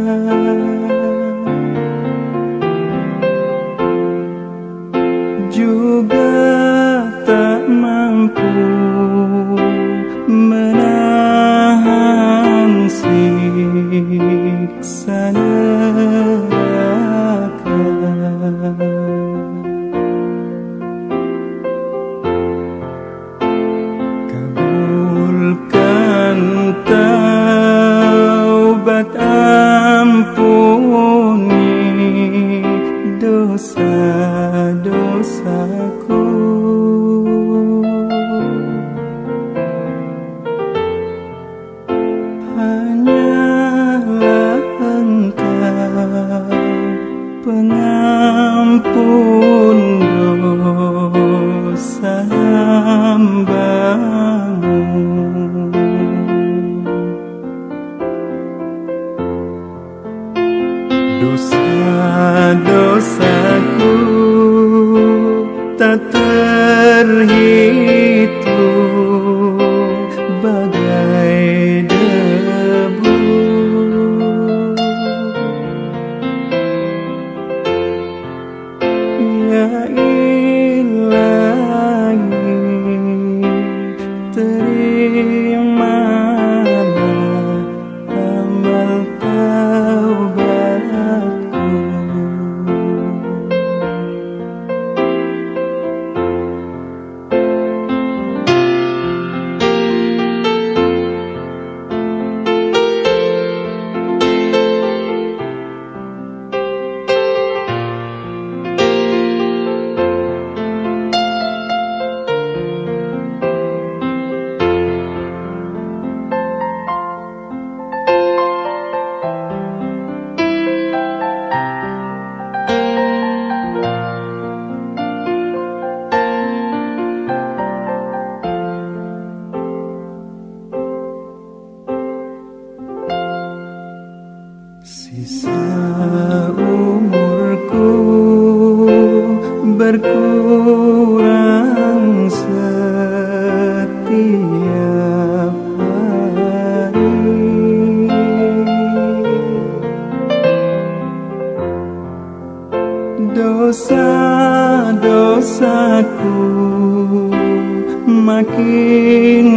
love. Dosa-dosaku Hanyalah engkau pengampun dosa hambamu. Dosa-dosaku day. Sisa umurku berkurang setiap hari. Dosa-dosaku makin